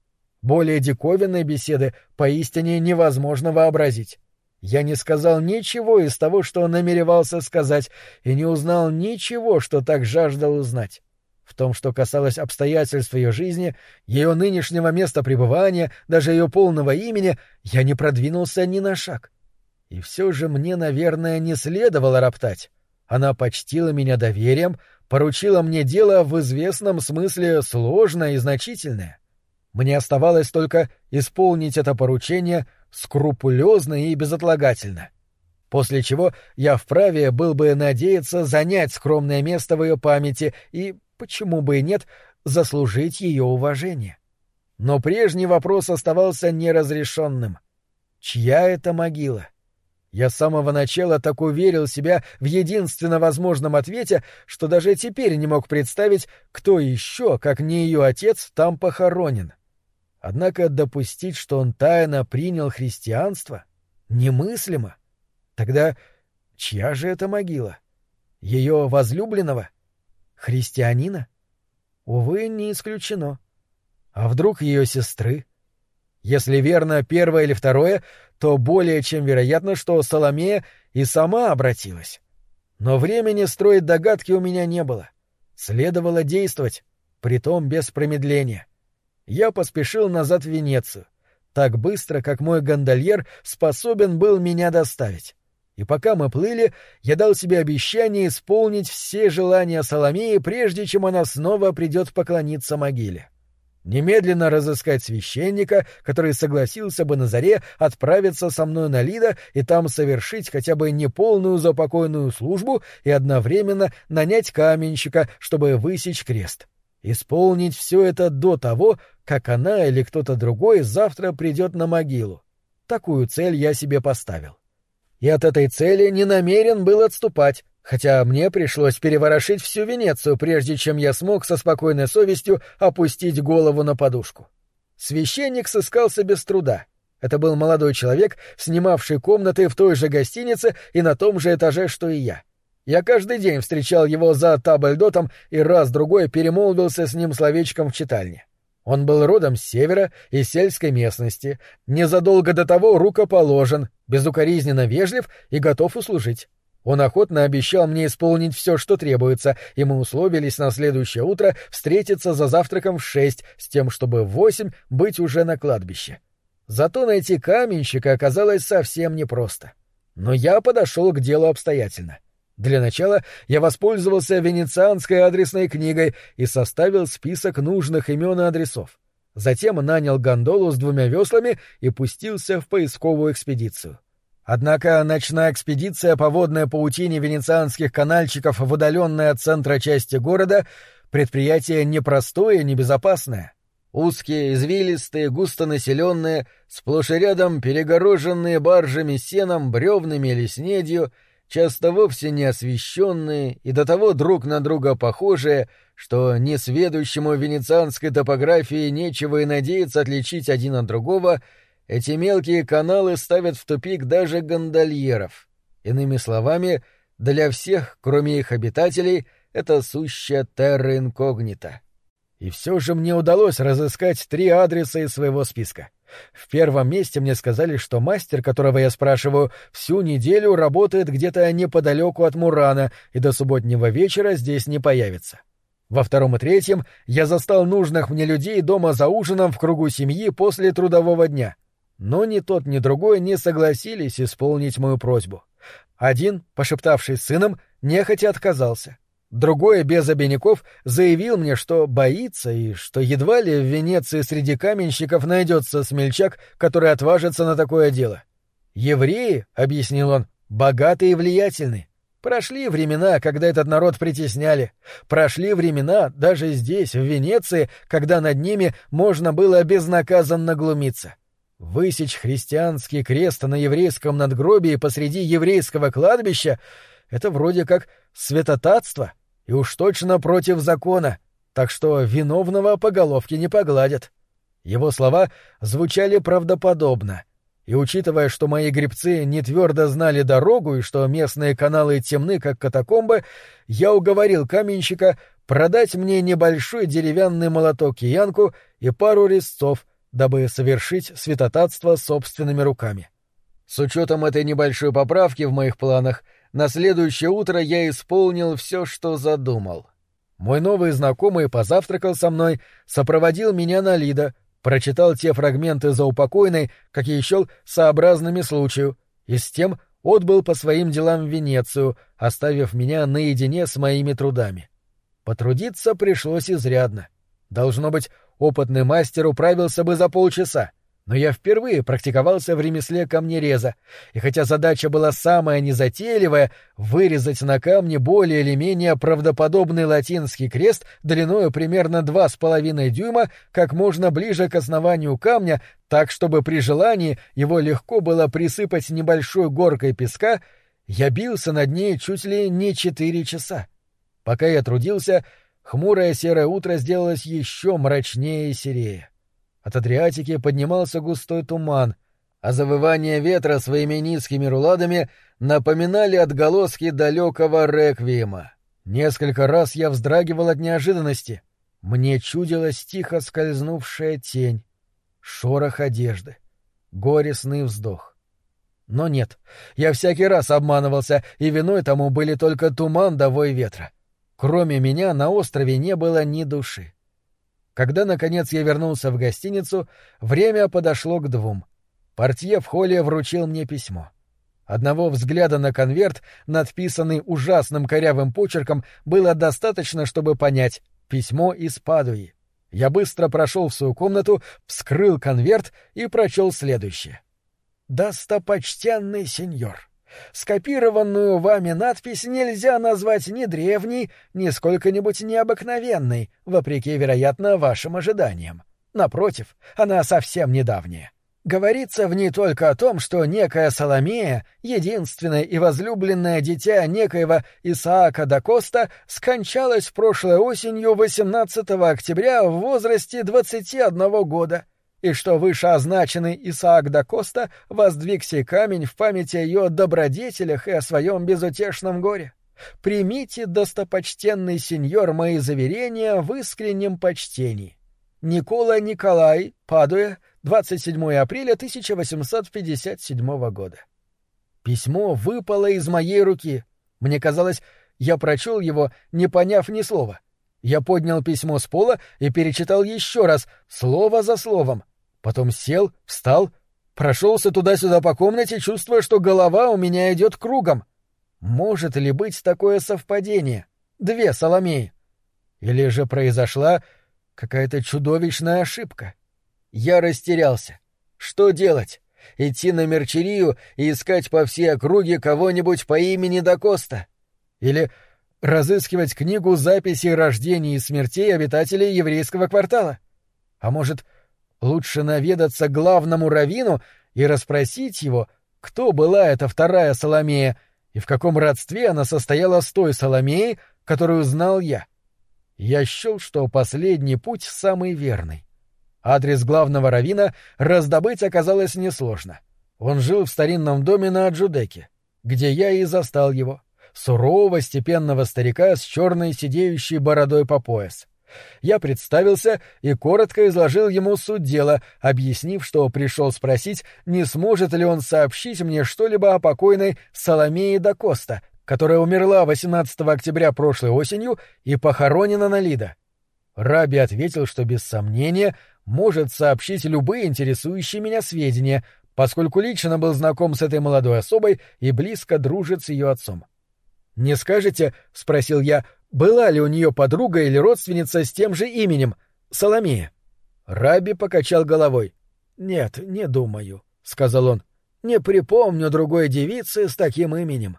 Более диковинной беседы поистине невозможно вообразить. Я не сказал ничего из того, что намеревался сказать, и не узнал ничего, что так жаждал узнать. В том, что касалось обстоятельств ее жизни, ее нынешнего места пребывания, даже ее полного имени, я не продвинулся ни на шаг. И все же мне, наверное, не следовало роптать. Она почтила меня доверием, поручила мне дело в известном смысле сложное и значительное. Мне оставалось только исполнить это поручение скрупулезно и безотлагательно. После чего я вправе был бы надеяться занять скромное место в ее памяти и, почему бы и нет, заслужить ее уважение. Но прежний вопрос оставался неразрешенным. Чья это могила? Я с самого начала так уверил себя в единственно возможном ответе, что даже теперь не мог представить, кто еще, как не ее отец, там похоронен. Однако допустить, что он тайно принял христианство, немыслимо. Тогда чья же это могила? Ее возлюбленного? Христианина? Увы, не исключено. А вдруг ее сестры? Если верно первое или второе, то более чем вероятно, что Соломея и сама обратилась. Но времени строить догадки у меня не было. Следовало действовать, притом без промедления. Я поспешил назад в Венецию, так быстро, как мой гондольер способен был меня доставить. И пока мы плыли, я дал себе обещание исполнить все желания Соломеи, прежде чем она снова придет поклониться могиле немедленно разыскать священника, который согласился бы на заре отправиться со мной на Лида и там совершить хотя бы неполную запокойную службу и одновременно нанять каменщика, чтобы высечь крест. Исполнить все это до того, как она или кто-то другой завтра придет на могилу. Такую цель я себе поставил. И от этой цели не намерен был отступать, хотя мне пришлось переворошить всю Венецию, прежде чем я смог со спокойной совестью опустить голову на подушку. Священник сыскался без труда. Это был молодой человек, снимавший комнаты в той же гостинице и на том же этаже, что и я. Я каждый день встречал его за табльдотом и раз-другой перемолвился с ним словечком в читальне. Он был родом с севера и сельской местности, незадолго до того рукоположен, безукоризненно вежлив и готов услужить. Он охотно обещал мне исполнить все, что требуется, и мы условились на следующее утро встретиться за завтраком в шесть, с тем, чтобы в восемь быть уже на кладбище. Зато найти каменщика оказалось совсем непросто. Но я подошел к делу обстоятельно. Для начала я воспользовался венецианской адресной книгой и составил список нужных имен и адресов. Затем нанял гондолу с двумя веслами и пустился в поисковую экспедицию. Однако ночная экспедиция по водной паутине венецианских канальчиков в удаленной от центра части города — предприятие непростое и небезопасное. Узкие, извилистые, густонаселенные, сплошь и рядом перегороженные баржами сеном, бревнами или снедью, часто вовсе не освещенные и до того друг на друга похожие, что несведущему венецианской топографии нечего и надеяться отличить один от другого — эти мелкие каналы ставят в тупик даже гондольеров. Иными словами, для всех, кроме их обитателей, это сущая терра инкогнита. И все же мне удалось разыскать три адреса из своего списка. В первом месте мне сказали, что мастер, которого я спрашиваю, всю неделю работает где-то неподалеку от Мурана и до субботнего вечера здесь не появится. Во втором и третьем я застал нужных мне людей дома за ужином в кругу семьи после трудового дня. Но ни тот, ни другой не согласились исполнить мою просьбу. Один, пошептавшись сыном, нехотя отказался. Другой, без обиняков, заявил мне, что боится и что едва ли в Венеции среди каменщиков найдется смельчак, который отважится на такое дело. «Евреи», — объяснил он, — «богатые и влиятельны. Прошли времена, когда этот народ притесняли. Прошли времена, даже здесь, в Венеции, когда над ними можно было безнаказанно глумиться. Высечь христианский крест на еврейском надгробии посреди еврейского кладбища — это вроде как святотатство и уж точно против закона, так что виновного по головке не погладят. Его слова звучали правдоподобно, и учитывая, что мои гребцы не твердо знали дорогу и что местные каналы темны, как катакомбы, я уговорил каменщика продать мне небольшой деревянный молоток янку и пару резцов, дабы совершить святотатство собственными руками. С учетом этой небольшой поправки в моих планах, на следующее утро я исполнил все, что задумал. Мой новый знакомый позавтракал со мной, сопроводил меня на Лида, прочитал те фрагменты заупокойной, какие счел сообразными случаю, и с тем отбыл по своим делам в Венецию, оставив меня наедине с моими трудами. Потрудиться пришлось изрядно. Должно быть, опытный мастер управился бы за полчаса — но я впервые практиковался в ремесле камнереза, и хотя задача была самая незатейливая — вырезать на камне более или менее правдоподобный латинский крест длиною примерно два с половиной дюйма как можно ближе к основанию камня, так чтобы при желании его легко было присыпать небольшой горкой песка, я бился над ней чуть ли не четыре часа. Пока я трудился, хмурое серое утро сделалось еще мрачнее и серее. От Адриатики поднимался густой туман, а завывание ветра своими низкими руладами напоминали отголоски далекого реквиема. Несколько раз я вздрагивал от неожиданности. Мне чудилась тихо скользнувшая тень, шорох одежды, горестный вздох. Но нет, я всякий раз обманывался, и виной тому были только туман да вой ветра. Кроме меня на острове не было ни души. Когда, наконец, я вернулся в гостиницу, время подошло к двум. Портье в холле вручил мне письмо. Одного взгляда на конверт, надписанный ужасным корявым почерком, было достаточно, чтобы понять — письмо из Падуи. Я быстро прошел в свою комнату, вскрыл конверт и прочел следующее. «Достопочтенный сеньор, Скопированную вами надпись нельзя назвать ни древней, ни сколько-нибудь необыкновенной, вопреки, вероятно, вашим ожиданиям. Напротив, она совсем недавняя. Говорится в ней только о том, что некая Соломея, единственное и возлюбленное дитя некоего Исаака да Коста, скончалась прошлой осенью 18 октября в возрасте 21 года — и что вышеозначенный Исаак да Коста воздвиг сей камень в память о ее добродетелях и о своем безутешном горе. Примите, достопочтенный сеньор, мои заверения в искреннем почтении. Никола Николай, Падуя, 27 апреля 1857 года. Письмо выпало из моей руки. Мне казалось, я прочел его, не поняв ни слова. Я поднял письмо с пола и перечитал еще раз, слово за словом. Потом сел, встал, прошелся туда-сюда по комнате, чувствуя, что голова у меня идет кругом. Может ли быть такое совпадение? Две Соломеи. Или же произошла какая-то чудовищная ошибка? Я растерялся. Что делать? Идти на Мерчерию и искать по всей округе кого-нибудь по имени Дакоста? Или разыскивать книгу записей рождений и смертей обитателей еврейского квартала? А может, Лучше наведаться главному равину и расспросить его, кто была эта вторая Соломея и в каком родстве она состояла с той Соломеей, которую знал я. Я счел, что последний путь самый верный. Адрес главного равина раздобыть оказалось несложно. Он жил в старинном доме на Аджудеке, где я и застал его, сурового степенного старика с черной сидеющей бородой по пояс. Я представился и коротко изложил ему суть дела, объяснив, что пришел спросить, не сможет ли он сообщить мне что-либо о покойной Соломее да Коста, которая умерла 18 октября прошлой осенью и похоронена на Лида. Раби ответил, что без сомнения может сообщить любые интересующие меня сведения, поскольку лично был знаком с этой молодой особой и близко дружит с ее отцом. «Не скажете, — спросил я, была ли у нее подруга или родственница с тем же именем — Соломея. Раби покачал головой. «Нет, не думаю», — сказал он. «Не припомню другой девицы с таким именем».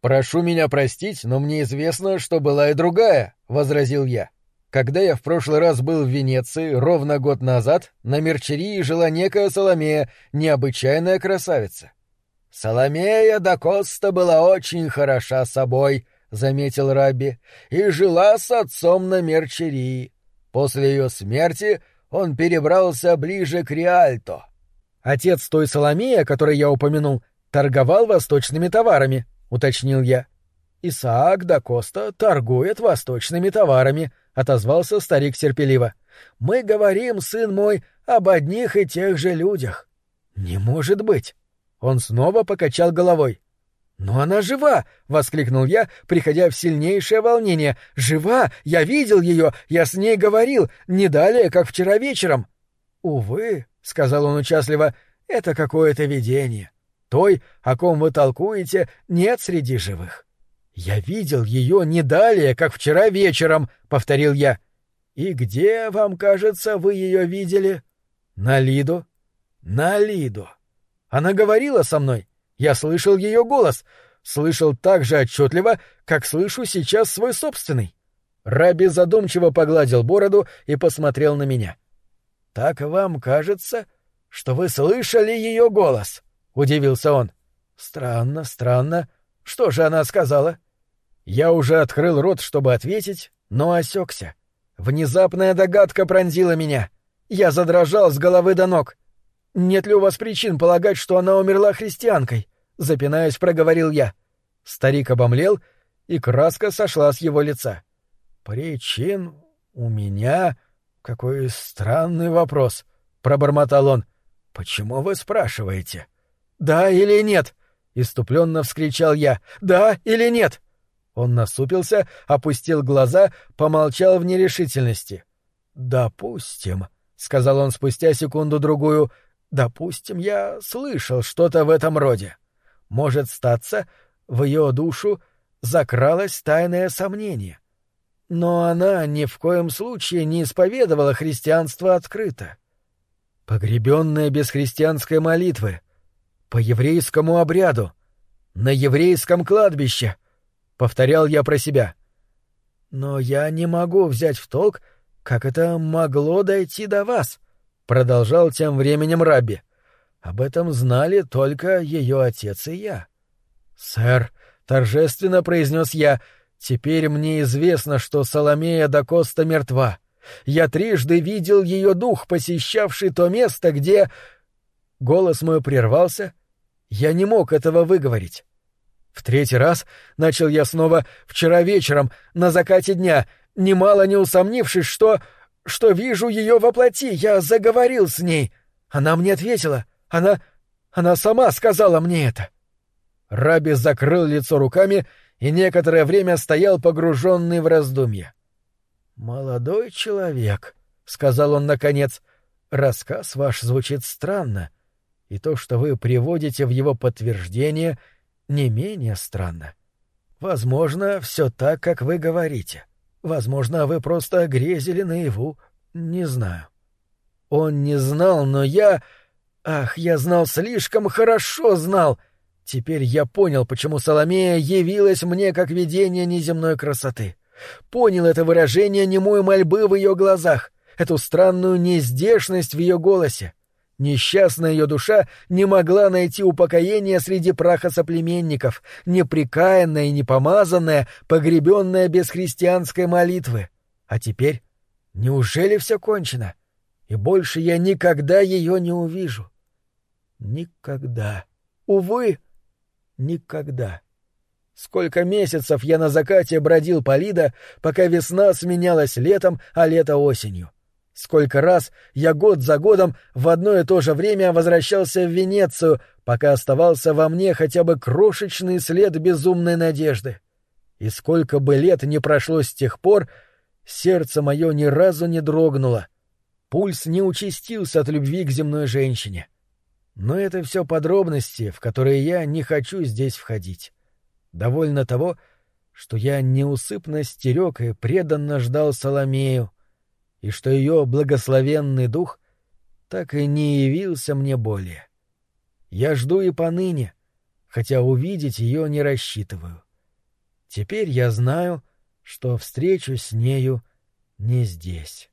«Прошу меня простить, но мне известно, что была и другая», — возразил я. «Когда я в прошлый раз был в Венеции, ровно год назад, на Мерчерии жила некая Соломея, необычайная красавица». «Соломея да Коста была очень хороша собой», заметил Раби, — и жила с отцом на Мерчерии. После ее смерти он перебрался ближе к Риальто. Отец той Соломея, о которой я упомянул, торговал восточными товарами, уточнил я. Исаак да Коста торгует восточными товарами, отозвался старик терпеливо. Мы говорим, сын мой, об одних и тех же людях. Не может быть. Он снова покачал головой. «Но она жива!» — воскликнул я, приходя в сильнейшее волнение. «Жива! Я видел ее! Я с ней говорил! Не далее, как вчера вечером!» «Увы», — сказал он участливо, — «это какое-то видение. Той, о ком вы толкуете, нет среди живых». «Я видел ее не далее, как вчера вечером», — повторил я. «И где, вам кажется, вы ее видели?» «На Лиду». «На Лиду. Она говорила со мной. Я слышал ее голос, слышал так же отчетливо, как слышу сейчас свой собственный. Раби задумчиво погладил бороду и посмотрел на меня. «Так вам кажется, что вы слышали ее голос?» — удивился он. «Странно, странно. Что же она сказала?» Я уже открыл рот, чтобы ответить, но осекся. Внезапная догадка пронзила меня. Я задрожал с головы до ног. «Нет ли у вас причин полагать, что она умерла христианкой?» — запинаясь, проговорил я. Старик обомлел, и краска сошла с его лица. «Причин у меня? Какой странный вопрос!» — пробормотал он. «Почему вы спрашиваете?» «Да или нет?» — иступленно вскричал я. «Да или нет?» Он насупился, опустил глаза, помолчал в нерешительности. «Допустим», — сказал он спустя секунду-другую, — Допустим, я слышал что-то в этом роде. Может статься, в ее душу закралось тайное сомнение. Но она ни в коем случае не исповедовала христианство открыто. Погребенная без христианской молитвы, по еврейскому обряду, на еврейском кладбище, — повторял я про себя. Но я не могу взять в толк, как это могло дойти до вас. — продолжал тем временем Рабби. «Об этом знали только ее отец и я». «Сэр», — торжественно произнес я, — «теперь мне известно, что Соломея да Коста мертва. Я трижды видел ее дух, посещавший то место, где...» Голос мой прервался. Я не мог этого выговорить. В третий раз начал я снова вчера вечером, на закате дня, немало не усомнившись, что что вижу ее воплоти, я заговорил с ней. Она мне ответила. Она... она сама сказала мне это. Раби закрыл лицо руками и некоторое время стоял погруженный в раздумья. «Молодой человек», — сказал он наконец, — «рассказ ваш звучит странно, и то, что вы приводите в его подтверждение, не менее странно. Возможно, все так, как вы говорите. Возможно, вы просто грезили наяву. Не знаю. Он не знал, но я... Ах, я знал слишком хорошо знал. Теперь я понял, почему Соломея явилась мне как видение неземной красоты. Понял это выражение немой мольбы в ее глазах, эту странную нездешность в ее голосе. Несчастная ее душа не могла найти упокоения среди праха соплеменников, неприкаянная и непомазанная, погребенная без христианской молитвы. А теперь неужели все кончено? И больше я никогда ее не увижу. Никогда. Увы, никогда. Сколько месяцев я на закате бродил по Лида, пока весна сменялась летом, а лето осенью. Сколько раз я год за годом в одно и то же время возвращался в Венецию, пока оставался во мне хотя бы крошечный след безумной надежды. И сколько бы лет не прошло с тех пор, сердце мое ни разу не дрогнуло. Пульс не участился от любви к земной женщине. Но это все подробности, в которые я не хочу здесь входить. Довольно того, что я неусыпно стерег и преданно ждал Соломею, и что ее благословенный дух так и не явился мне более. Я жду и поныне, хотя увидеть ее не рассчитываю. Теперь я знаю, что встречу с нею не здесь.